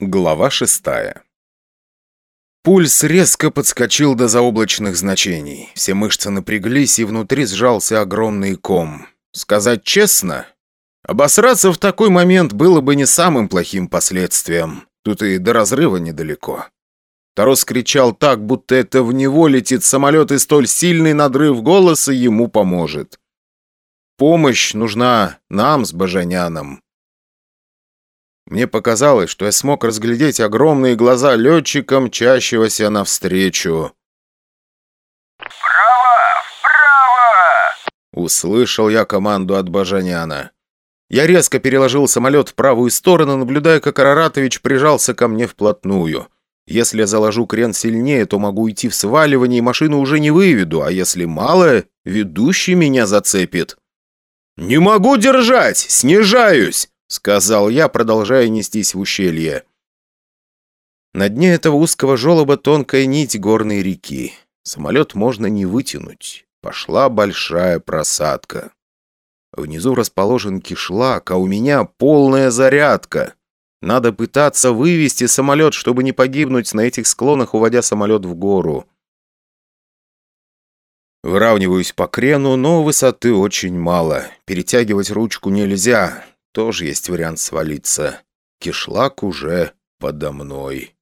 Глава шестая Пульс резко подскочил до заоблачных значений. Все мышцы напряглись, и внутри сжался огромный ком. Сказать честно, обосраться в такой момент было бы не самым плохим последствием. Тут и до разрыва недалеко. Тарос кричал так, будто это в него летит самолет, и столь сильный надрыв голоса ему поможет. Помощь нужна нам с Бажаняном. Мне показалось, что я смог разглядеть огромные глаза летчика, мчащегося навстречу. «Вправо! Вправо!» Услышал я команду от Бажаняна. Я резко переложил самолет в правую сторону, наблюдая, как Араратович прижался ко мне вплотную. Если я заложу крен сильнее, то могу идти в сваливание, и машину уже не выведу, а если мало, ведущий меня зацепит. «Не могу держать! Снижаюсь!» — сказал я, продолжая нестись в ущелье. На дне этого узкого желоба тонкая нить горной реки. Самолет можно не вытянуть. Пошла большая просадка. Внизу расположен кишлак, а у меня полная зарядка. Надо пытаться вывести самолет, чтобы не погибнуть на этих склонах, уводя самолет в гору. Выравниваюсь по крену, но высоты очень мало. Перетягивать ручку нельзя тоже есть вариант свалиться. Кишлак уже подо мной.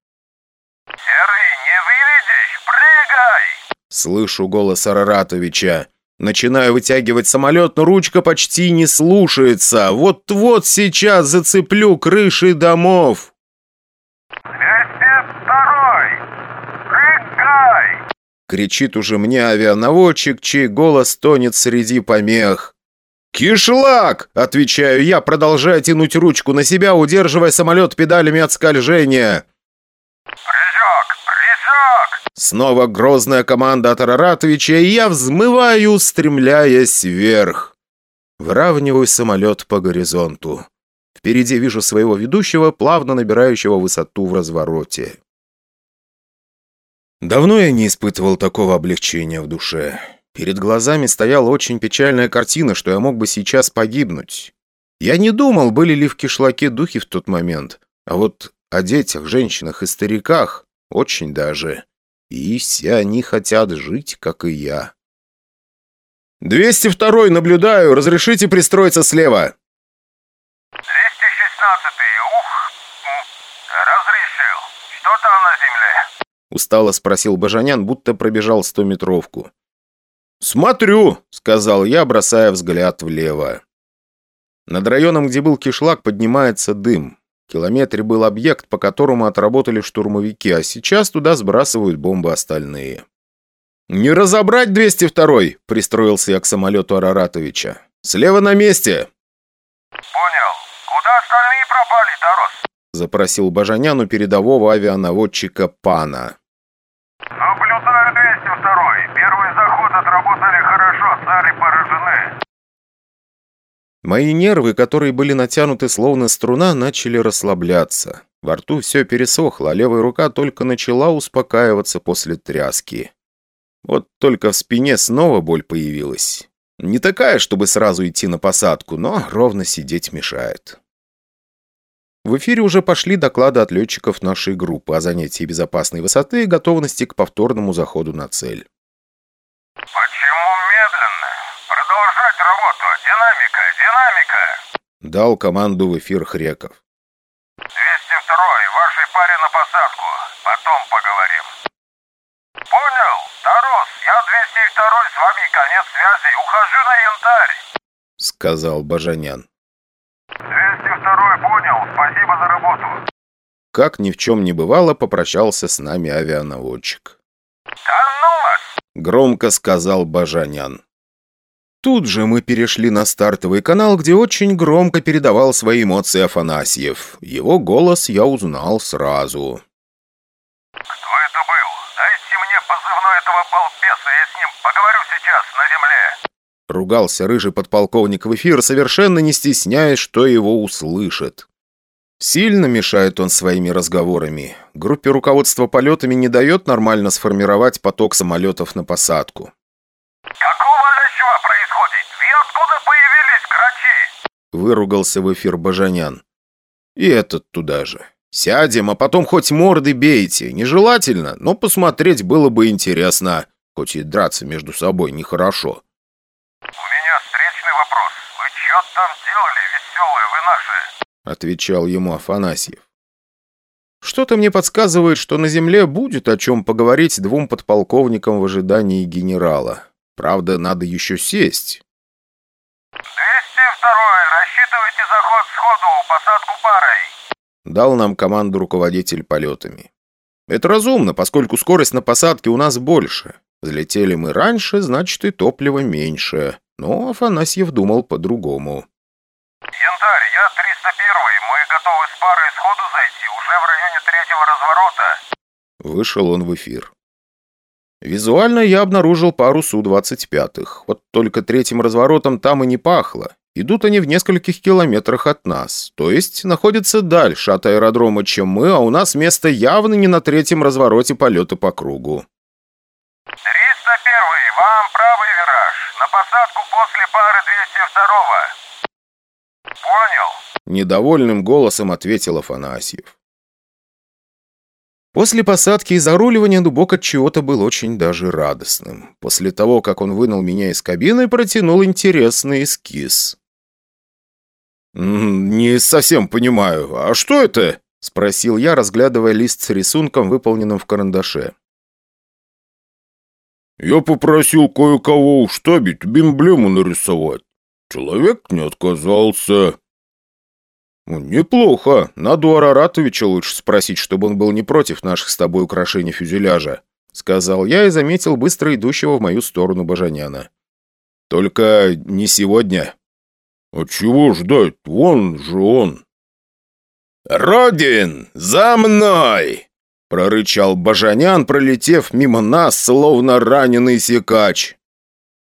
«Серый, не вылезешь! Прыгай!» Слышу голос Араратовича. Начинаю вытягивать самолет, но ручка почти не слушается. Вот-вот сейчас зацеплю крыши домов. «202! Прыгай!» Кричит уже мне авианаводчик, чей голос тонет среди помех. «Кишлак!» – отвечаю я, продолжая тянуть ручку на себя, удерживая самолет педалями от скольжения. «Прыжок! Прыжок!» Снова грозная команда от Араратовича, и я взмываю, устремляясь вверх. Выравниваю самолет по горизонту. Впереди вижу своего ведущего, плавно набирающего высоту в развороте. Давно я не испытывал такого облегчения в душе. Перед глазами стояла очень печальная картина, что я мог бы сейчас погибнуть. Я не думал, были ли в кишлаке духи в тот момент, а вот о детях, женщинах и стариках очень даже. И все они хотят жить, как и я. «202-й, наблюдаю! Разрешите пристроиться слева!» «216! Ух! Разрешил! Что там на земле?» Устало спросил Бажанян, будто пробежал стометровку. «Смотрю», — сказал я, бросая взгляд влево. Над районом, где был кишлак, поднимается дым. В километре был объект, по которому отработали штурмовики, а сейчас туда сбрасывают бомбы остальные. «Не разобрать 202-й!» — пристроился я к самолету Араратовича. «Слева на месте!» «Понял. Куда остальные пропали, Тарос?» — запросил Бажанян у передового авианаводчика Пана. «Наблюдаю 202. Первый заход отработали хорошо, цели поражены». Мои нервы, которые были натянуты словно струна, начали расслабляться. Во рту все пересохло, а левая рука только начала успокаиваться после тряски. Вот только в спине снова боль появилась. Не такая, чтобы сразу идти на посадку, но ровно сидеть мешает. В эфире уже пошли доклады от летчиков нашей группы о занятии безопасной высоты и готовности к повторному заходу на цель. «Почему медленно? Продолжать работу. Динамика, динамика!» Дал команду в эфир Хреков. 202 вашей паре на посадку. Потом поговорим. Понял. Тарос, я 202 с вами конец связи. Ухожу на янтарь. Сказал Бажанян. 202 понял. Спасибо за работу. Как ни в чем не бывало, попрощался с нами авианаводчик. Да ну вас! Громко сказал Бажанян. Тут же мы перешли на стартовый канал, где очень громко передавал свои эмоции Афанасьев. Его голос я узнал сразу. Кто это был? Дайте мне позывной этого балбеса, я с ним поговорю сейчас на земле. Ругался рыжий подполковник в эфир, совершенно не стесняясь, что его услышат. Сильно мешает он своими разговорами. Группе руководства полетами не дает нормально сформировать поток самолетов на посадку. Выругался в эфир Бажанян. И этот туда же. Сядем, а потом хоть морды бейте. Нежелательно, но посмотреть было бы интересно. Хоть и драться между собой нехорошо. У меня встречный вопрос. Вы что там делали, веселые вы наши? Отвечал ему Афанасьев. Что-то мне подсказывает, что на земле будет о чем поговорить двум подполковникам в ожидании генерала. Правда, надо еще сесть. 202 рассчитывайте заход сходу, посадку парой. Дал нам команду руководитель полетами. Это разумно, поскольку скорость на посадке у нас больше. Взлетели мы раньше, значит и топлива меньше. Но Афанасьев думал по-другому. Янтарь, я 301 мы готовы с парой сходу зайти, уже в районе третьего разворота. Вышел он в эфир. Визуально я обнаружил пару Су-25. Вот только третьим разворотом там и не пахло. Идут они в нескольких километрах от нас, то есть находятся дальше от аэродрома, чем мы, а у нас место явно не на третьем развороте полета по кругу. 301 вам правый вираж, на посадку после пары 202 Понял? Недовольным голосом ответил Афанасьев. После посадки и заруливания Дубок от чего-то был очень даже радостным. После того, как он вынул меня из кабины, протянул интересный эскиз. «Не совсем понимаю. А что это?» – спросил я, разглядывая лист с рисунком, выполненным в карандаше. «Я попросил кое-кого у штабе тебе эмблему нарисовать. Человек не отказался». «Неплохо. Надо у Араратовича лучше спросить, чтобы он был не против наших с тобой украшений фюзеляжа», — сказал я и заметил быстро идущего в мою сторону Бажаняна. «Только не сегодня». «А чего ждать? Вон же он!» «Родин, за мной!» — прорычал Бажанян, пролетев мимо нас, словно раненый секач.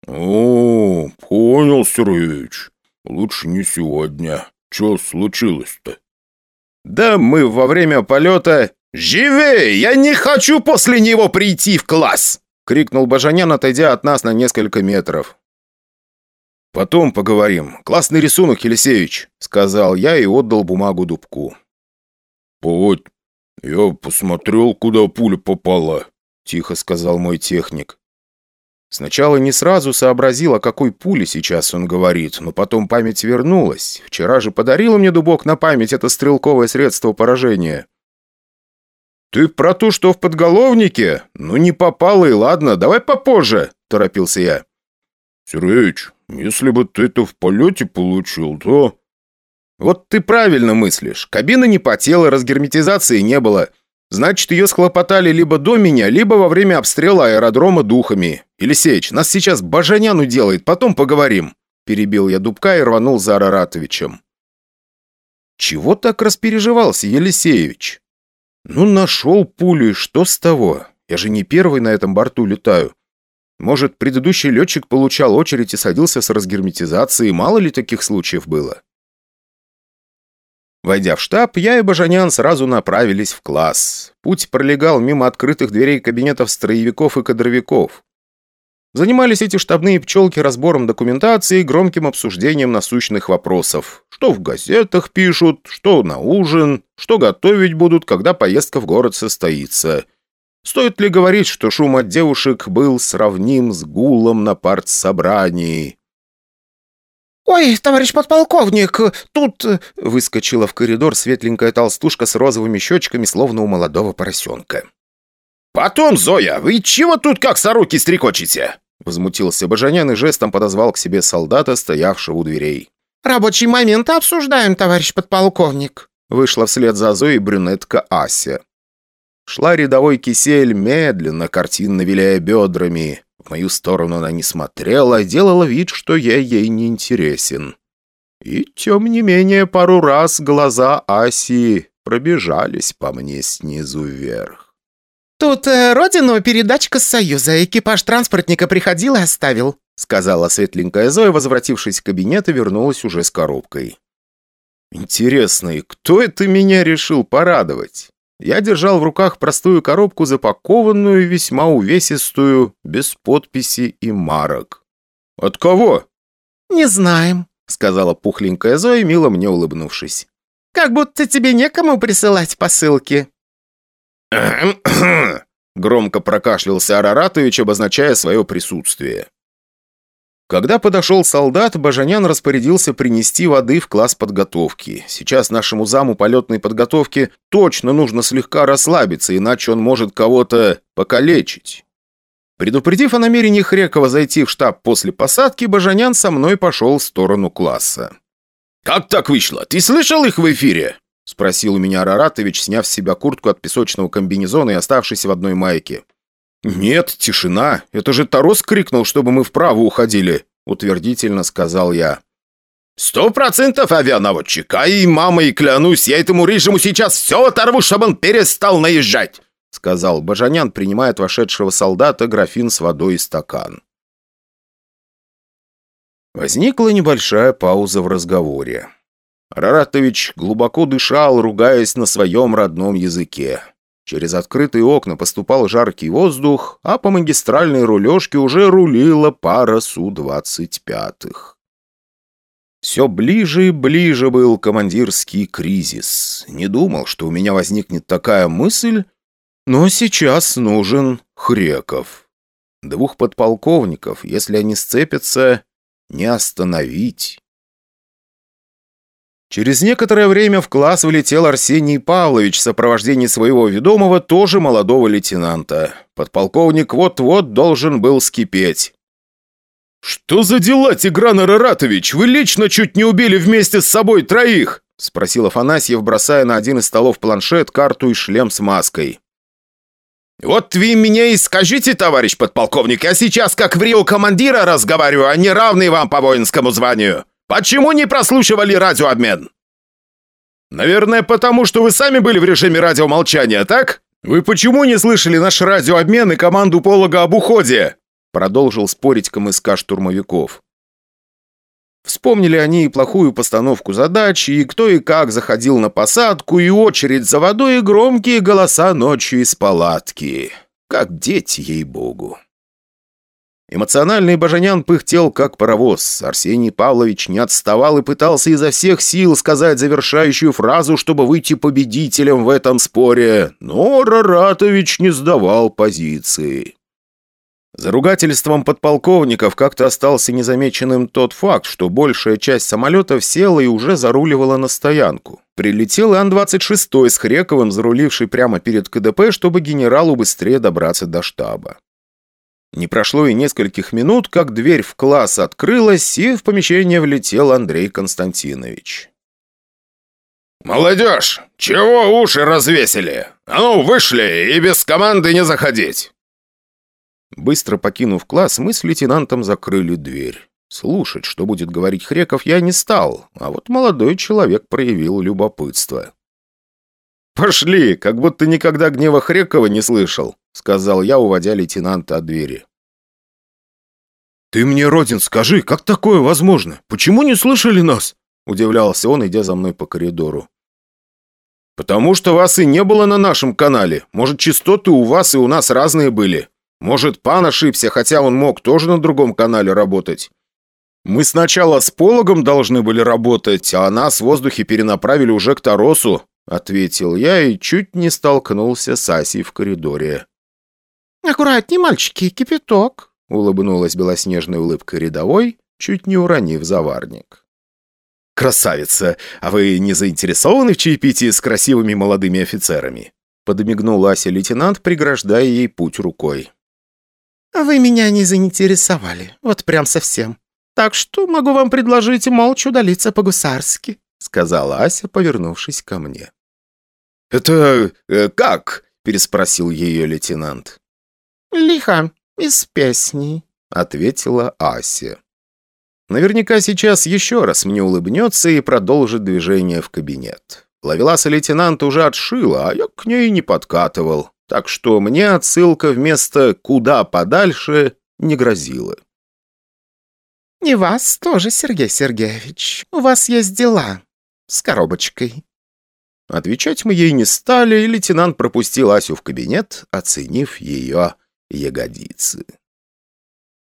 «О, понял, Сергеич. Лучше не сегодня. Что случилось-то?» «Да мы во время полета...» «Живей! Я не хочу после него прийти в класс!» — крикнул Бажанян, отойдя от нас на несколько метров. «Потом поговорим. Классный рисунок, Елисеевич», — сказал я и отдал бумагу Дубку. «Вот, я посмотрел, куда пуля попала», — тихо сказал мой техник. Сначала не сразу сообразил, о какой пуле сейчас он говорит, но потом память вернулась. Вчера же подарил мне Дубок на память это стрелковое средство поражения. «Ты про то, что в подголовнике? Ну не попало и ладно, давай попозже», — торопился я. «Сергеич, если бы ты это в полете получил, то...» «Вот ты правильно мыслишь. Кабина не потела, разгерметизации не было. Значит, ее схлопотали либо до меня, либо во время обстрела аэродрома духами. Елисеич, нас сейчас Бажаняну делает, потом поговорим». Перебил я Дубка и рванул за Араратовичем. «Чего так распереживался, Елисеевич?» «Ну, нашел пулю, и что с того? Я же не первый на этом борту летаю. Может, предыдущий летчик получал очередь и садился с разгерметизацией, мало ли таких случаев было? Войдя в штаб, я и Бажанян сразу направились в класс. Путь пролегал мимо открытых дверей кабинетов строевиков и кадровиков. Занимались эти штабные пчелки разбором документации и громким обсуждением насущных вопросов. Что в газетах пишут, что на ужин, что готовить будут, когда поездка в город состоится – Стоит ли говорить, что шум от девушек был сравним с гулом на партсобрании? «Ой, товарищ подполковник, тут...» Выскочила в коридор светленькая толстушка с розовыми щечками, словно у молодого поросенка. «Потом, Зоя, вы чего тут как сороки стрекочете?» Возмутился Бажанян и жестом подозвал к себе солдата, стоявшего у дверей. «Рабочий момент обсуждаем, товарищ подполковник». Вышла вслед за Зоей брюнетка Ася. Шла рядовой кисель, медленно, картинно виляя бедрами. В мою сторону она не смотрела, делала вид, что я ей не интересен. И, тем не менее, пару раз глаза Аси пробежались по мне снизу вверх. «Тут э, родину передачка с Союза. Экипаж транспортника приходил и оставил», сказала светленькая Зоя, возвратившись в кабинет и вернулась уже с коробкой. «Интересно, и кто это меня решил порадовать?» Я держал в руках простую коробку, запакованную, весьма увесистую, без подписи и марок. «От кого?» «Не знаем», — сказала пухленькая Зоя, мило мне улыбнувшись. Как будто тебе некому присылать посылки». Громко прокашлялся Араратович, обозначая свое присутствие. Когда подошел солдат, Бажанян распорядился принести воды в класс подготовки. Сейчас нашему заму полетной подготовки точно нужно слегка расслабиться, иначе он может кого-то покалечить. Предупредив о намерении Хрекова зайти в штаб после посадки, Бажанян со мной пошел в сторону класса. «Как так вышло? Ты слышал их в эфире?» — спросил у меня Араратович, сняв с себя куртку от песочного комбинезона и оставшись в одной майке. «Нет, тишина. Это же Тарос крикнул, чтобы мы вправо уходили», — утвердительно сказал я. «Сто процентов авианаводчик, а и мама, и клянусь, я этому рыжему сейчас все оторву, чтобы он перестал наезжать», — сказал Бажанян, принимая от вошедшего солдата графин с водой и стакан. Возникла небольшая пауза в разговоре. Раратович глубоко дышал, ругаясь на своем родном языке. Через открытые окна поступал жаркий воздух, а по магистральной рулежке уже рулила пара Су-25. Все ближе и ближе был командирский кризис. Не думал, что у меня возникнет такая мысль, но сейчас нужен Хреков. Двух подполковников, если они сцепятся, не остановить. Через некоторое время в класс влетел Арсений Павлович в сопровождении своего ведомого, тоже молодого лейтенанта. Подполковник вот-вот должен был скипеть. «Что за дела, Тигран Араратович? Вы лично чуть не убили вместе с собой троих!» — спросил Афанасьев, бросая на один из столов планшет, карту и шлем с маской. «Вот вы меня и скажите, товарищ подполковник, я сейчас как в Рио командира разговариваю, а не равный вам по воинскому званию!» Почему не прослушивали радиообмен?» «Наверное, потому что вы сами были в режиме радиомолчания, так? Вы почему не слышали наш радиообмен и команду полога об уходе?» Продолжил спорить КМСК штурмовиков. Вспомнили они и плохую постановку задачи, и кто и как заходил на посадку, и очередь за водой, и громкие голоса ночью из палатки. Как дети, ей-богу. Эмоциональный Бажанян пыхтел, как паровоз. Арсений Павлович не отставал и пытался изо всех сил сказать завершающую фразу, чтобы выйти победителем в этом споре, но Раратович не сдавал позиции. За ругательством подполковников как-то остался незамеченным тот факт, что большая часть самолетов села и уже заруливала на стоянку. Прилетел Ан-26 с Хрековым, заруливший прямо перед КДП, чтобы генералу быстрее добраться до штаба. Не прошло и нескольких минут, как дверь в класс открылась, и в помещение влетел Андрей Константинович. «Молодежь, чего уши развесили? А ну, вышли и без команды не заходить!» Быстро покинув класс, мы с лейтенантом закрыли дверь. Слушать, что будет говорить Хреков, я не стал, а вот молодой человек проявил любопытство. «Пошли, как будто никогда гнева Хрекова не слышал», сказал я, уводя лейтенанта от двери. «Ты мне, Родин, скажи, как такое возможно? Почему не слышали нас?» Удивлялся он, идя за мной по коридору. «Потому что вас и не было на нашем канале. Может, частоты у вас и у нас разные были. Может, пан ошибся, хотя он мог тоже на другом канале работать. Мы сначала с пологом должны были работать, а нас в воздухе перенаправили уже к Таросу», ответил я и чуть не столкнулся с Асей в коридоре. «Аккуратней, мальчики, кипяток!» — улыбнулась белоснежной улыбкой рядовой, чуть не уронив заварник. «Красавица! А вы не заинтересованы в чаепитии с красивыми молодыми офицерами?» Подмигнул Ася лейтенант, преграждая ей путь рукой. «Вы меня не заинтересовали, вот прям совсем. Так что могу вам предложить молча удалиться по-гусарски», сказала Ася, повернувшись ко мне. «Это э, как?» – переспросил ее лейтенант. «Лихо, из песни», — ответила Ася. Наверняка сейчас еще раз мне улыбнется и продолжит движение в кабинет. Ловеласа лейтенант уже отшила, а я к ней не подкатывал, так что мне отсылка вместо «куда подальше» не грозила. «И вас тоже, Сергей Сергеевич. У вас есть дела. С коробочкой». Отвечать мы ей не стали, и лейтенант пропустил Асю в кабинет, оценив ее ягодицы.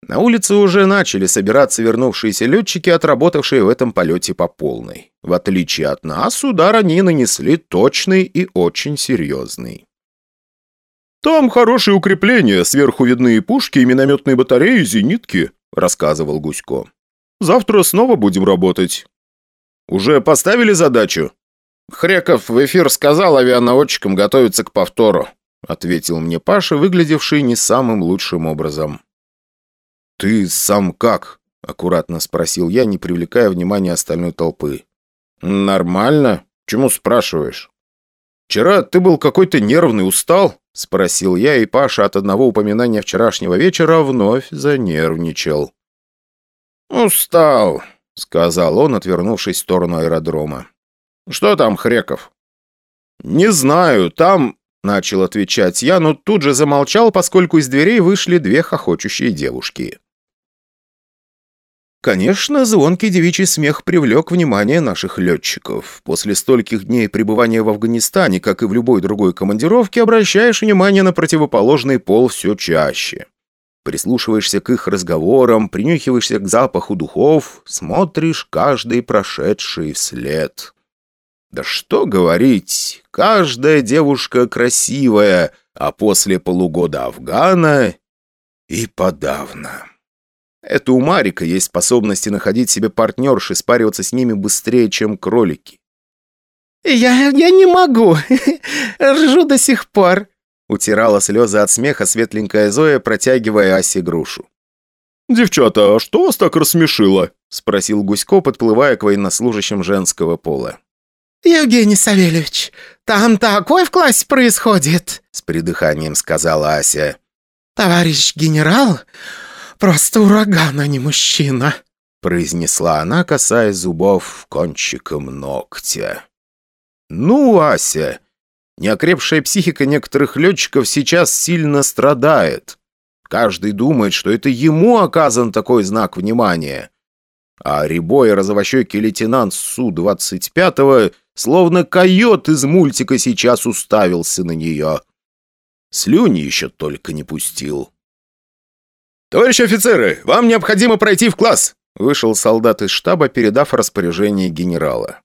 На улице уже начали собираться вернувшиеся летчики, отработавшие в этом полете по полной. В отличие от нас, удар они нанесли точный и очень серьезный. «Там хорошие укрепления, сверху видны пушки и минометные батареи, зенитки», — рассказывал Гусько. «Завтра снова будем работать». «Уже поставили задачу?» «Хреков в эфир сказал авианаводчикам готовиться к повтору», — ответил мне Паша, выглядевший не самым лучшим образом. «Ты сам как?» — аккуратно спросил я, не привлекая внимания остальной толпы. «Нормально. Чему спрашиваешь?» «Вчера ты был какой-то нервный, устал?» — спросил я, и Паша от одного упоминания вчерашнего вечера вновь занервничал. «Устал», — сказал он, отвернувшись в сторону аэродрома. «Что там, Хреков?» «Не знаю, там...» — начал отвечать я, но тут же замолчал, поскольку из дверей вышли две хохочущие девушки. Конечно, звонкий девичий смех привлек внимание наших летчиков. После стольких дней пребывания в Афганистане, как и в любой другой командировке, обращаешь внимание на противоположный пол все чаще. Прислушиваешься к их разговорам, принюхиваешься к запаху духов, смотришь каждый прошедший вслед. Да что говорить, каждая девушка красивая, а после полугода Афгана и подавно. Это у Марика есть способности находить себе партнерш и спариваться с ними быстрее, чем кролики. «Я, я не могу. Ржу до сих пор», — утирала слезы от смеха светленькая Зоя, протягивая Асе грушу. «Девчата, а что вас так рассмешило?» — спросил Гусько, подплывая к военнослужащим женского пола. «Евгений Савельевич, там такое в классе происходит», — с придыханием сказала Ася. «Товарищ генерал, просто ураган, а не мужчина», произнесла она, касаясь зубов кончиком ногтя. «Ну, Ася, неокрепшая психика некоторых летчиков сейчас сильно страдает. Каждый думает, что это ему оказан такой знак внимания. А рябой розовощекий лейтенант Су-25 словно койот из мультика сейчас уставился на нее. Слюни еще только не пустил. «Товарищи офицеры, вам необходимо пройти в класс!» Вышел солдат из штаба, передав распоряжение генерала.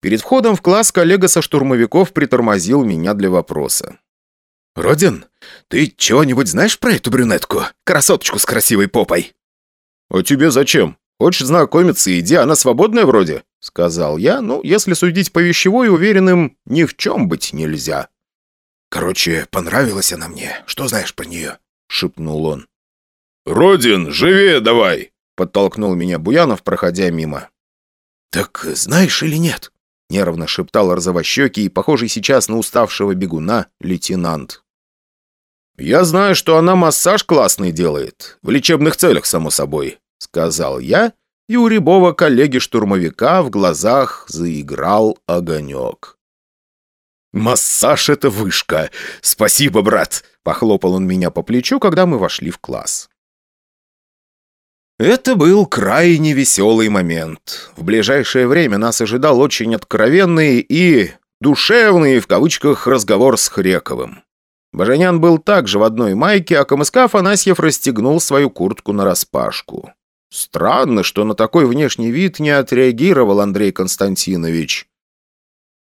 Перед входом в класс коллега со штурмовиков притормозил меня для вопроса. «Родин, ты чего-нибудь знаешь про эту брюнетку? Красоточку с красивой попой?» «А тебе зачем? Хочешь знакомиться, иди, она свободная вроде?» Сказал я, ну, если судить по вещевой, уверенным, ни в чем быть нельзя. «Короче, понравилась она мне. Что знаешь про нее?» — шепнул он. «Родин, живее давай!» — подтолкнул меня Буянов, проходя мимо. «Так знаешь или нет?» — нервно шептал розовощекий и похожий сейчас на уставшего бегуна лейтенант. «Я знаю, что она массаж классный делает. В лечебных целях, само собой», — сказал я, и у рябого коллеги-штурмовика в глазах заиграл огонек. «Массаж — это вышка! Спасибо, брат!» — похлопал он меня по плечу, когда мы вошли в класс. Это был крайне веселый момент. В ближайшее время нас ожидал очень откровенный и «душевный» в кавычках разговор с Хрековым. Бажанян был также в одной майке, а КМСК Афанасьев расстегнул свою куртку нараспашку. Странно, что на такой внешний вид не отреагировал Андрей Константинович.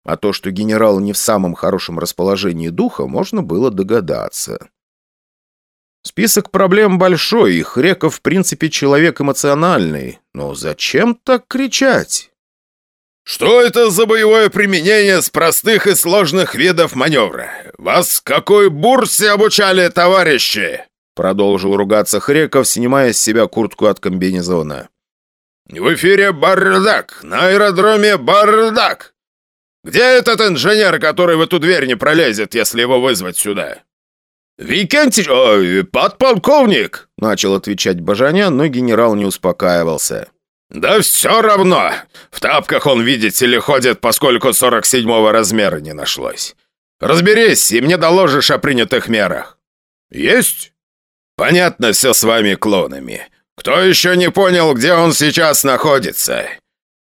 А то, что генерал не в самом хорошем расположении духа, можно было догадаться. Список проблем большой, и Хреков, в принципе, человек эмоциональный. Но зачем так кричать? «Что это за боевое применение с простых и сложных видов маневра? Вас какой бурсе обучали, товарищи?» Продолжил ругаться Хреков, снимая с себя куртку от комбинезона. «В эфире бардак! На аэродроме бардак! Где этот инженер, который в эту дверь не пролезет, если его вызвать сюда?» «Викентий... Ой, подполковник!» — начал отвечать Бажанян, но генерал не успокаивался. «Да все равно! В тапках он, видите ли, ходит, поскольку 47-го размера не нашлось. Разберись, и мне доложишь о принятых мерах». «Есть?» «Понятно все с вами клонами. Кто еще не понял, где он сейчас находится?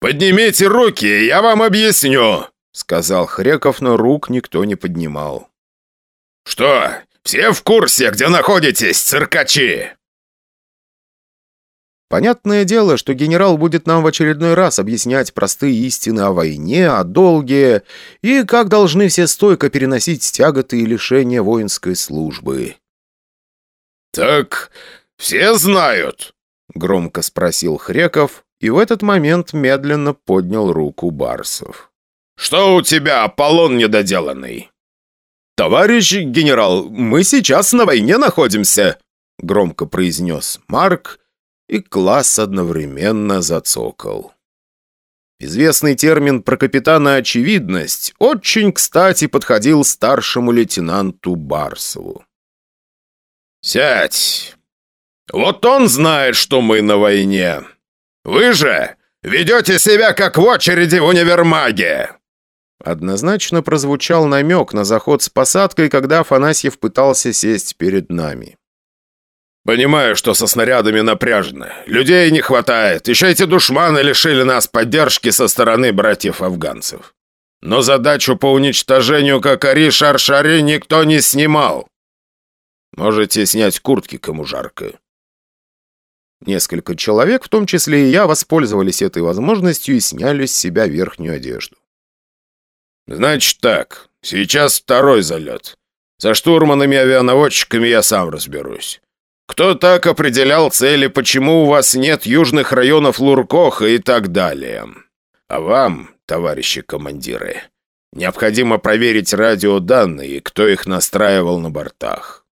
Поднимите руки, я вам объясню», — сказал Хреков, но рук никто не поднимал. «Что, все в курсе, где находитесь, циркачи?» Понятное дело, что генерал будет нам в очередной раз объяснять простые истины о войне, о долге и как должны все стойко переносить тяготы и лишения воинской службы. «Так все знают?» — громко спросил Хреков, и в этот момент медленно поднял руку Барсов. «Что у тебя, Аполлон недоделанный?» «Товарищ генерал, мы сейчас на войне находимся», — громко произнес Марк, и класс одновременно зацокал. Известный термин про капитана «очевидность» очень кстати подходил старшему лейтенанту Барсову. «Сядь! Вот он знает, что мы на войне. Вы же ведете себя как в очереди в универмаге!» Однозначно прозвучал намек на заход с посадкой, когда Афанасьев пытался сесть перед нами. «Понимаю, что со снарядами напряжено. Людей не хватает. Еще эти душманы лишили нас поддержки со стороны братьев-афганцев. Но задачу по уничтожению Кокари Шаршари никто не снимал. Можете снять куртки, кому жарко». Несколько человек, в том числе и я, воспользовались этой возможностью и сняли с себя верхнюю одежду. «Значит так, сейчас второй залет. Со штурманами и авианаводчиками я сам разберусь. Кто так определял цели, почему у вас нет южных районов Луркоха и так далее? А вам, товарищи командиры, необходимо проверить радиоданные, кто их настраивал на бортах.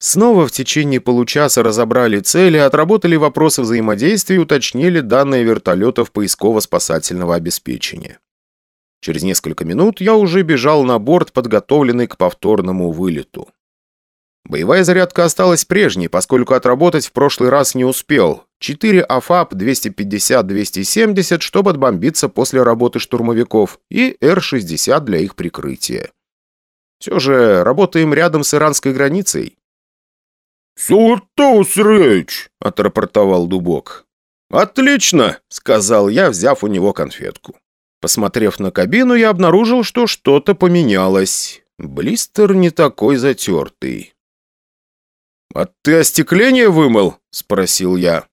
Снова в течение получаса разобрали цели, отработали вопросы взаимодействия и уточнили данные вертолетов поисково-спасательного обеспечения. Через несколько минут я уже бежал на борт, подготовленный к повторному вылету. Боевая зарядка осталась прежней, поскольку отработать в прошлый раз не успел. 4 АФАП 250-270, чтобы отбомбиться после работы штурмовиков, и Р-60 для их прикрытия. Все же работаем рядом с иранской границей. «Султаус Рейч!» — отрапортовал Дубок. «Отлично!» — сказал я, взяв у него конфетку. Посмотрев на кабину, я обнаружил, что что-то поменялось. Блистер не такой затертый. «А ты остекление вымыл?» – спросил я.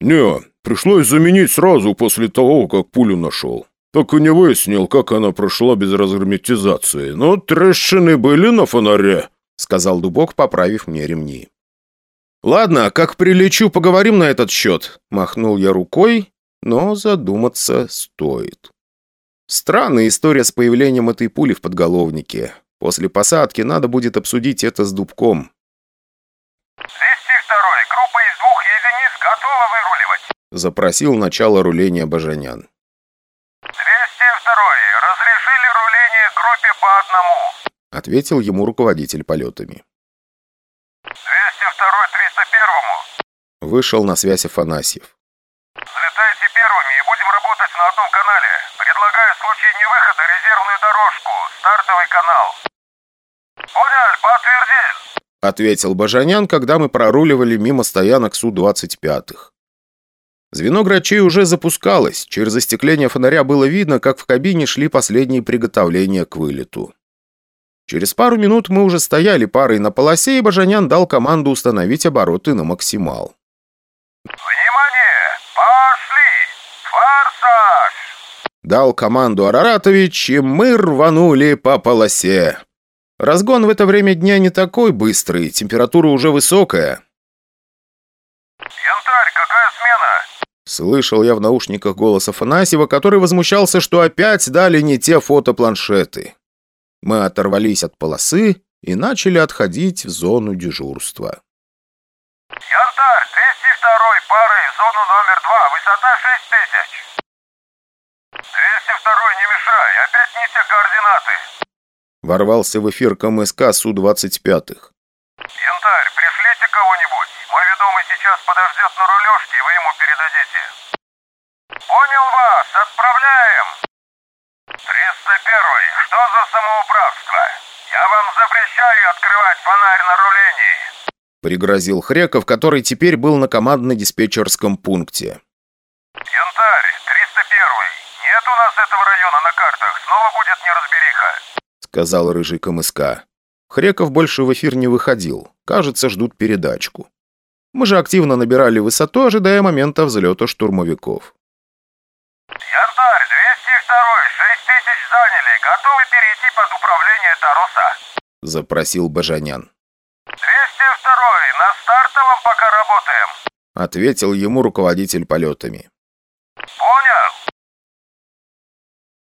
«Не, пришлось заменить сразу после того, как пулю нашел. Так и не выяснил, как она прошла без разгерметизации. Но трещины были на фонаре», – сказал Дубок, поправив мне ремни. «Ладно, как прилечу, поговорим на этот счет», – махнул я рукой, но задуматься стоит. Странная история с появлением этой пули в подголовнике. После посадки надо будет обсудить это с Дубком. 202 группа из двух единиц готова выруливать. Запросил начало руления Бажанян. 202 разрешили руление группе по одному. Ответил ему руководитель полетами. 202 301 Вышел на связь Афанасьев. Взлетайте первыми и будем работать на одном канале. Предлагаю в случае невыхода резервную дорожку, стартовый канал. Понял, подтвердил ответил Бажанян, когда мы проруливали мимо стоянок Су-25. Звено грачей уже запускалось. Через застекление фонаря было видно, как в кабине шли последние приготовления к вылету. Через пару минут мы уже стояли парой на полосе, и Бажанян дал команду установить обороты на максимал. «Внимание! Пошли! Форсаж!» Дал команду Араратович, и мы рванули по полосе. Разгон в это время дня не такой быстрый, температура уже высокая. «Янтарь, какая смена?» Слышал я в наушниках голос Афанасьева, который возмущался, что опять дали не те фотопланшеты. Мы оторвались от полосы и начали отходить в зону дежурства. «Янтарь, 202 парой в зону номер 2, высота 6000». «202 не мешай, опять не те координаты». Ворвался в эфир КМСК Су-25. «Янтарь, пришлите кого-нибудь. Мой ведомый сейчас подождет на рулежке, и вы ему передадите». «Понял вас, отправляем!» «301, что за самоуправство? Я вам запрещаю открывать фонарь на рулении!» Пригрозил Хреков, который теперь был на командно-диспетчерском пункте. «Янтарь, 301, нет у нас этого района на картах, снова будет неразбериха!» сказал рыжий КМСК. Хреков больше в эфир не выходил. Кажется, ждут передачку. Мы же активно набирали высоту, ожидая момента взлета штурмовиков. Яртарь, 202 6 тысяч заняли. Готовы перейти под управление Тароса? Запросил Бажанян. 202 на стартовом пока работаем. Ответил ему руководитель полетами. Понял.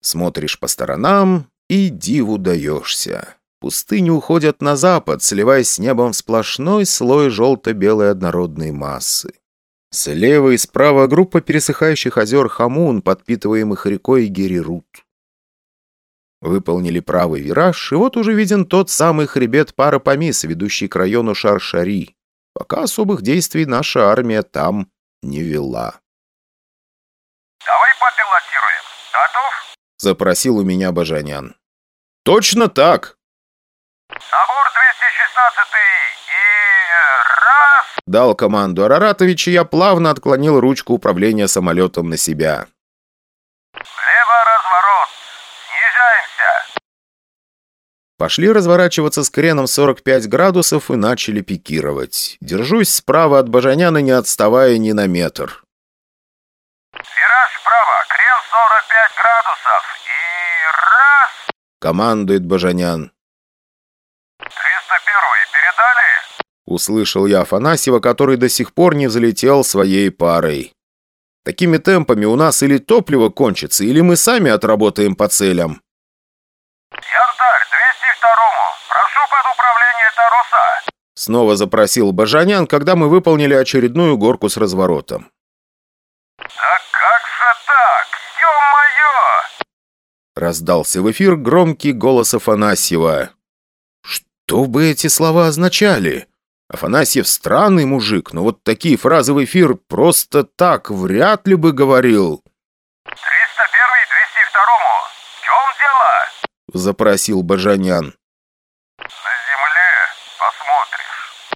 Смотришь по сторонам и диву даешься. Пустыни уходят на запад, сливаясь с небом в сплошной слой желто-белой однородной массы. Слева и справа группа пересыхающих озер Хамун, подпитываемых рекой Герирут. Выполнили правый вираж, и вот уже виден тот самый хребет Парапамис, ведущий к району Шаршари. Пока особых действий наша армия там не вела. Запросил у меня Бажанян. «Точно так!» Набор 216 и... раз... Дал команду Араратович, и я плавно отклонил ручку управления самолетом на себя. Влево разворот. Снижаемся. Пошли разворачиваться с креном 45 градусов и начали пикировать. Держусь справа от Бажаняна, не отставая ни на метр. Вираж вправо. Крен 45 градусов. И... раз... Командует Бажанян. 301 передали? Услышал я Афанасьева, который до сих пор не взлетел своей парой. Такими темпами у нас или топливо кончится, или мы сами отработаем по целям. Янтарь, 202-му. Прошу под управление Таруса. Снова запросил Бажанян, когда мы выполнили очередную горку с разворотом. Раздался в эфир громкий голос Афанасьева. Что бы эти слова означали? Афанасьев странный мужик, но вот такие фразы в эфир просто так вряд ли бы говорил. 301 202-му. В чем дело? Запросил Бажанян. На земле. Посмотришь.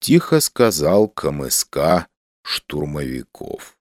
Тихо сказал КМСК штурмовиков.